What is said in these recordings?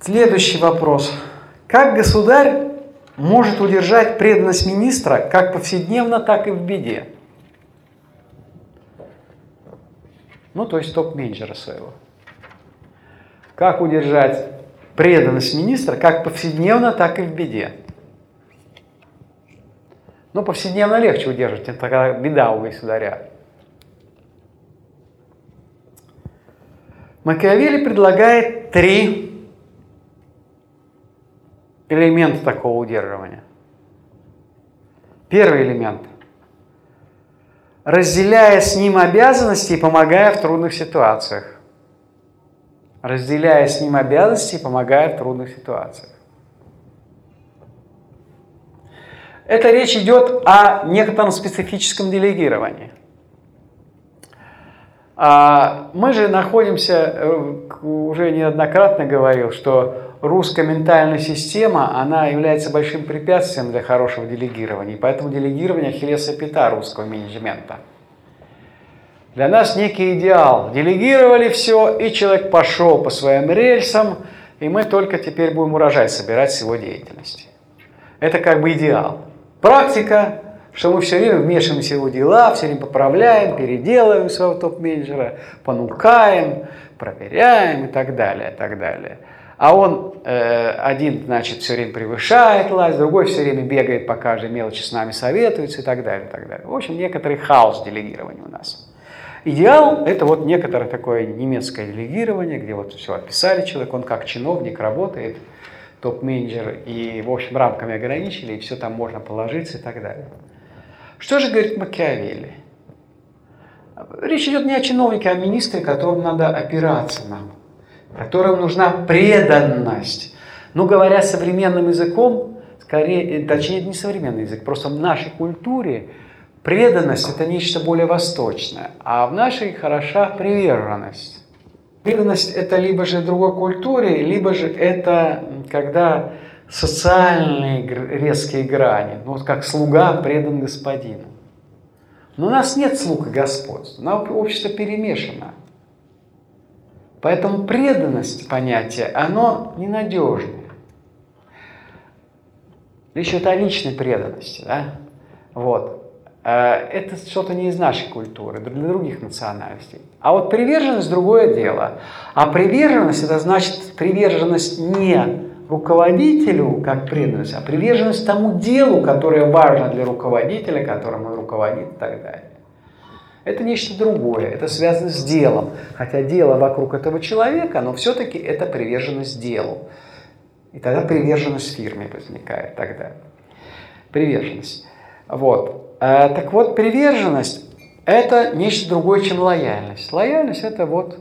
Следующий вопрос. Как государь может удержать преданность министра как повседневно, так и в беде? Ну, то есть топ-менеджера своего. Как удержать преданность министра как повседневно, так и в беде? Ну, повседневно легче удерживать, это когда беда у государя. Макиавелли предлагает три элемента такого удерживания. Первый элемент. Разделяя с ним обязанности и помогая в трудных ситуациях. Разделяя с ним обязанности и помогая в трудных ситуациях. Это речь идет о некотором специфическом делегировании. А мы же находимся, э, уже неоднократно говорил, что русская ментальная система, она является большим препятствием для хорошего делегирования. И поэтому делегирование ахиллеса пята русского менеджмента. Для нас некий идеал. Делегировали все, и человек пошел по своим рельсам, и мы только теперь будем урожай собирать с его деятельности. Это как бы идеал. Практика что мы все время вмешиваемся в его дела, все время поправляем, переделываем своего топ-менеджера, понукаем, проверяем и так далее, и так далее. А он э, один, значит, все время превышает власть, другой все время бегает по каждой мелочи с нами советуется и так далее, и так далее. В общем, некоторый хаос делегирования у нас. Идеал – это вот некоторое такое немецкое делегирование, где вот все описали человек, он как чиновник работает, топ-менеджер, и, в общем, рамками ограничили, и все там можно положиться и так далее. Что же говорит Макиавелли? Речь идет не о чиновнике, а о министре, которому надо опираться нам, которому нужна преданность. Ну, говоря современным языком, скорее, точнее, не современный язык, просто в нашей культуре преданность – это нечто более восточное, а в нашей хороша приверженность. Преданность – это либо же другой культуре, либо же это когда социальные резкие грани, ну вот как слуга предан господину. Но у нас нет слуг и господства, на общество перемешано. Поэтому преданность понятие, оно ненадежное. Речь идет о личной преданности, да? Вот. Э, это что-то не из нашей культуры, для других национальностей. А вот приверженность – другое дело. А приверженность – это значит приверженность не руководителю как преданность, а приверженность тому делу, которое важно для руководителя, которым он руководит и так далее. Это нечто другое, это связано с делом. Хотя дело вокруг этого человека, но все-таки это приверженность делу. И тогда приверженность фирме возникает тогда. Приверженность. Вот. А, так вот, приверженность – это нечто другое, чем лояльность. Лояльность – это вот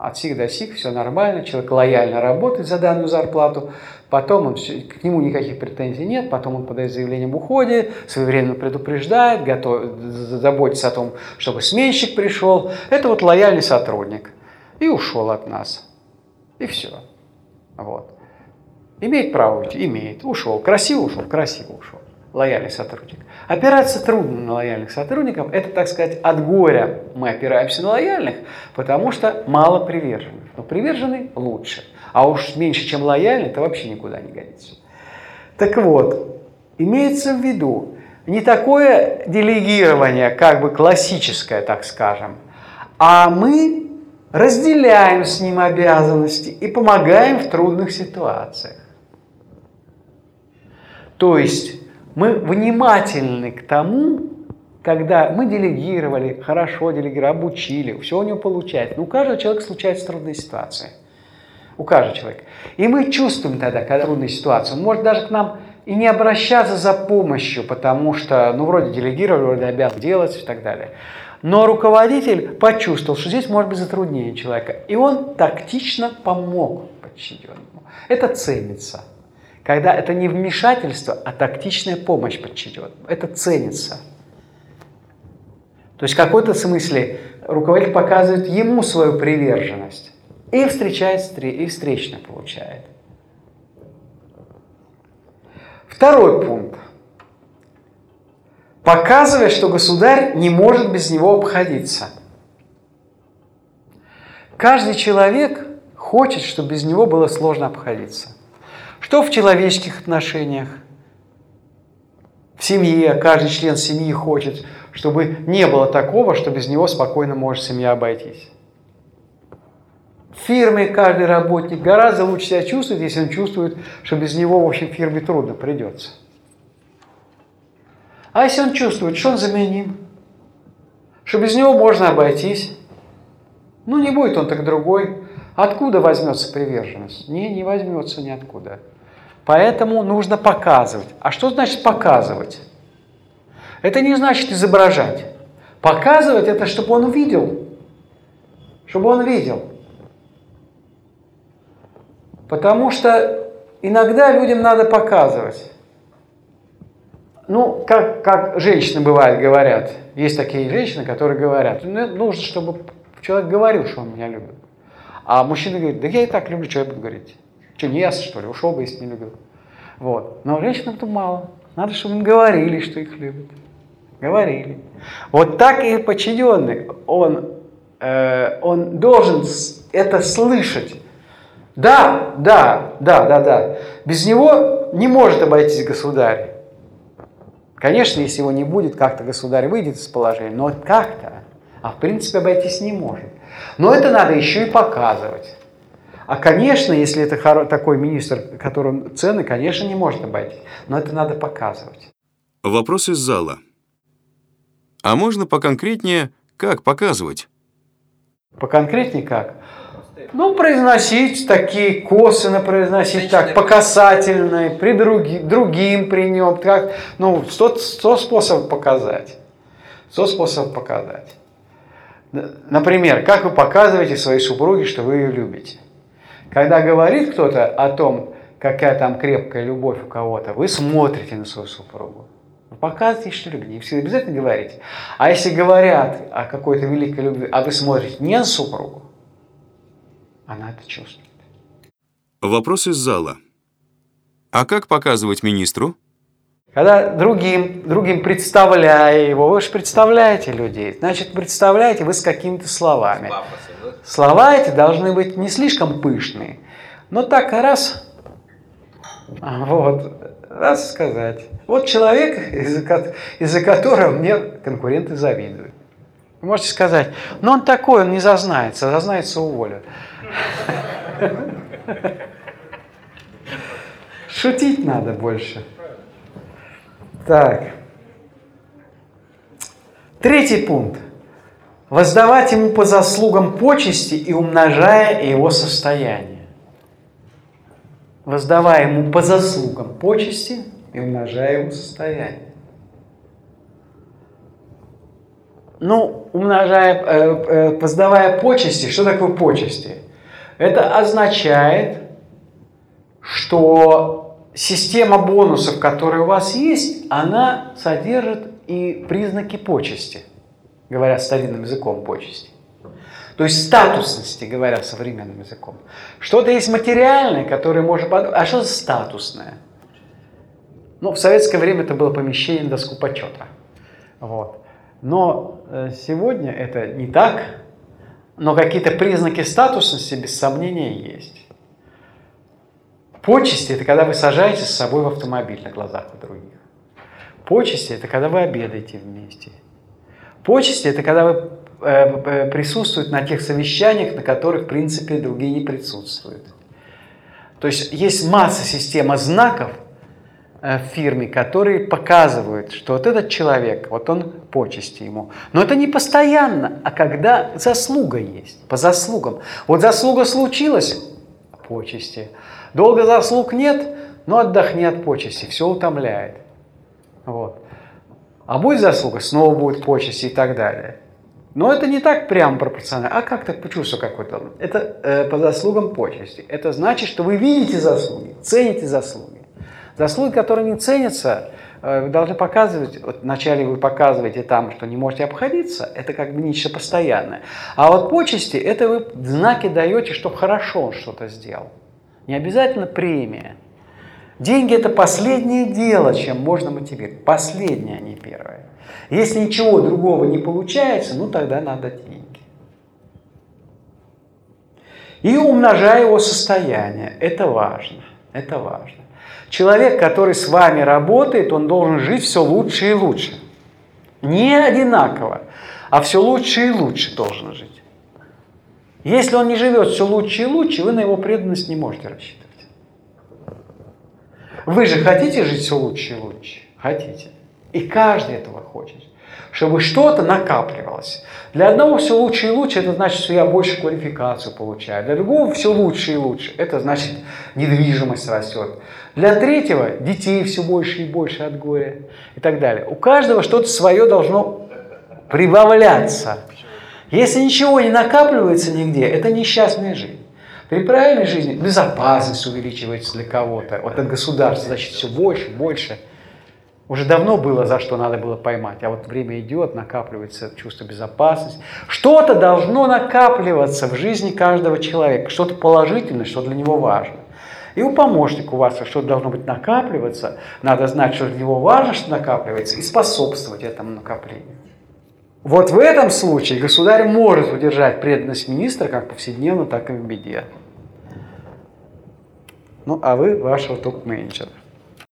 от сих до сих, все нормально, человек лояльно работает за данную зарплату, потом он, к нему никаких претензий нет, потом он подает заявление об уходе, своевременно предупреждает, готов, заботится о том, чтобы сменщик пришел. Это вот лояльный сотрудник. И ушел от нас. И все. Вот. Имеет право уйти? Имеет. Ушел. Красиво ушел? Красиво ушел лояльный сотрудник. Опираться трудно на лояльных сотрудников. Это, так сказать, от горя мы опираемся на лояльных, потому что мало приверженных. Но приверженный лучше. А уж меньше, чем лояльный, это вообще никуда не годится. Так вот, имеется в виду не такое делегирование, как бы классическое, так скажем, а мы разделяем с ним обязанности и помогаем в трудных ситуациях. То есть мы внимательны к тому, когда мы делегировали, хорошо делегировали, обучили, все у него получается. Но у каждого человека случается трудная ситуация. У каждого человека. И мы чувствуем тогда, когда трудная ситуация, может даже к нам и не обращаться за помощью, потому что, ну, вроде делегировали, вроде обязан делать и так далее. Но руководитель почувствовал, что здесь может быть затруднение человека, и он тактично помог подчиненному. Это ценится когда это не вмешательство, а тактичная помощь подчиненным. Это ценится. То есть в какой-то смысле руководитель показывает ему свою приверженность и встречает, и встречно получает. Второй пункт. Показывая, что государь не может без него обходиться. Каждый человек хочет, чтобы без него было сложно обходиться. Что в человеческих отношениях? В семье каждый член семьи хочет, чтобы не было такого, что без него спокойно может семья обойтись. В фирме каждый работник гораздо лучше себя чувствует, если он чувствует, что без него в общем фирме трудно придется. А если он чувствует, что он заменим, что без него можно обойтись, ну не будет он так другой, откуда возьмется приверженность? Не, не возьмется ниоткуда. Поэтому нужно показывать. А что значит показывать? Это не значит изображать. Показывать это, чтобы он увидел. Чтобы он видел. Потому что иногда людям надо показывать. Ну, как, как женщины бывают говорят. Есть такие женщины, которые говорят, ну, нужно, чтобы человек говорил, что он меня любит. А мужчина говорит, да я и так люблю, что я буду говорить. Что, не ясно, что ли? Ушел бы, если не любил. Вот. Но женщинам-то мало. Надо, чтобы им говорили, что их любят. Говорили. Вот так и подчиненный, он, э, он должен это слышать. Да, да, да, да, да. Без него не может обойтись государь. Конечно, если его не будет, как-то государь выйдет из положения, но как-то, а в принципе обойтись не может. Но это надо еще и показывать. А, конечно, если это такой министр, которому цены, конечно, не может обойтись. Но это надо показывать. Вопрос из зала. А можно поконкретнее, как показывать? Поконкретнее как? Ну, произносить такие косвенно произносить так, по касательной, при други, другим при нем. Как, ну, сто, сто способов показать. Сто способов показать. Например, как вы показываете своей супруге, что вы ее любите? Когда говорит кто-то о том, какая там крепкая любовь у кого-то, вы смотрите на свою супругу. Вы показываете, что любите. Не всегда обязательно говорите. А если говорят о какой-то великой любви, а вы смотрите не на супругу, она это чувствует. Вопрос из зала. А как показывать министру? Когда другим, другим представляя его, вы же представляете людей, значит, представляете вы с какими-то словами. Слова эти должны быть не слишком пышные, но так раз, вот, раз сказать. Вот человек, из-за, из которого мне конкуренты завидуют. Вы можете сказать, ну он такой, он не зазнается, зазнается уволят. Шутить надо больше. Так. Третий пункт. Воздавать ему по заслугам почести и умножая его состояние. Воздавая ему по заслугам почести и умножая его состояние. Ну, умножая, э, э, воздавая почести, что такое почести? Это означает, что система бонусов, которая у вас есть, она содержит и признаки почести, говоря старинным языком почести. То есть статусности, говоря современным языком. Что-то есть материальное, которое может... А что статусное? Ну, в советское время это было помещение доску почета. Вот. Но э, сегодня это не так, но какие-то признаки статусности без сомнения есть. Почести – это когда вы сажаете с собой в автомобиль на глазах у других. Почести – это когда вы обедаете вместе. Почести – это когда вы э, э, присутствуете на тех совещаниях, на которых, в принципе, другие не присутствуют. То есть есть масса система знаков – Э, в фирме, которые показывают, что вот этот человек, вот он почести ему. Но это не постоянно, а когда заслуга есть, по заслугам. Вот заслуга случилась, почести. Долго заслуг нет, но отдохни от почести, все утомляет. Вот. А будет заслуга, снова будет почести и так далее. Но это не так прямо пропорционально, а как-то по чувству какое-то. Это э, по заслугам почести. Это значит, что вы видите заслуги, цените заслуги. Заслуги, которые не ценятся, э, вы должны показывать, вот вначале вы показываете там, что не можете обходиться, это как бы нечто постоянное. А вот почести, это вы знаки даете, что хорошо он что-то сделал. Не обязательно премия. Деньги – это последнее дело, чем можно мотивировать. Последнее, а не первое. Если ничего другого не получается, ну тогда надо деньги. и умножая его состояние. Это важно. Это важно. Человек, который с вами работает, он должен жить все лучше и лучше. Не одинаково, а все лучше и лучше должен жить. Если он не живет все лучше и лучше, вы на его преданность не можете рассчитывать. Вы же хотите жить все лучше и лучше? Хотите. И каждый этого хочет. Чтобы что-то накапливалось. Для одного все лучше и лучше, это значит, что я больше квалификацию получаю. Для другого все лучше и лучше, это значит, недвижимость растет. Для третьего детей все больше и больше от горя и так далее. У каждого что-то свое должно прибавляться. Если ничего не накапливается нигде, это несчастная жизнь. При правильной жизни безопасность увеличивается для кого-то. Вот от государства, значит, все больше, больше. Уже давно было, за что надо было поймать, а вот время идет, накапливается чувство безопасности. Что-то должно накапливаться в жизни каждого человека, что-то положительное, что для него важно. И у помощника у вас что-то должно быть накапливаться, надо знать, что для него важно, что накапливается, и способствовать этому накоплению. Вот в этом случае государь может удержать преданность министра как повседневно, так и в беде. Ну, а вы вашего топ-менеджера.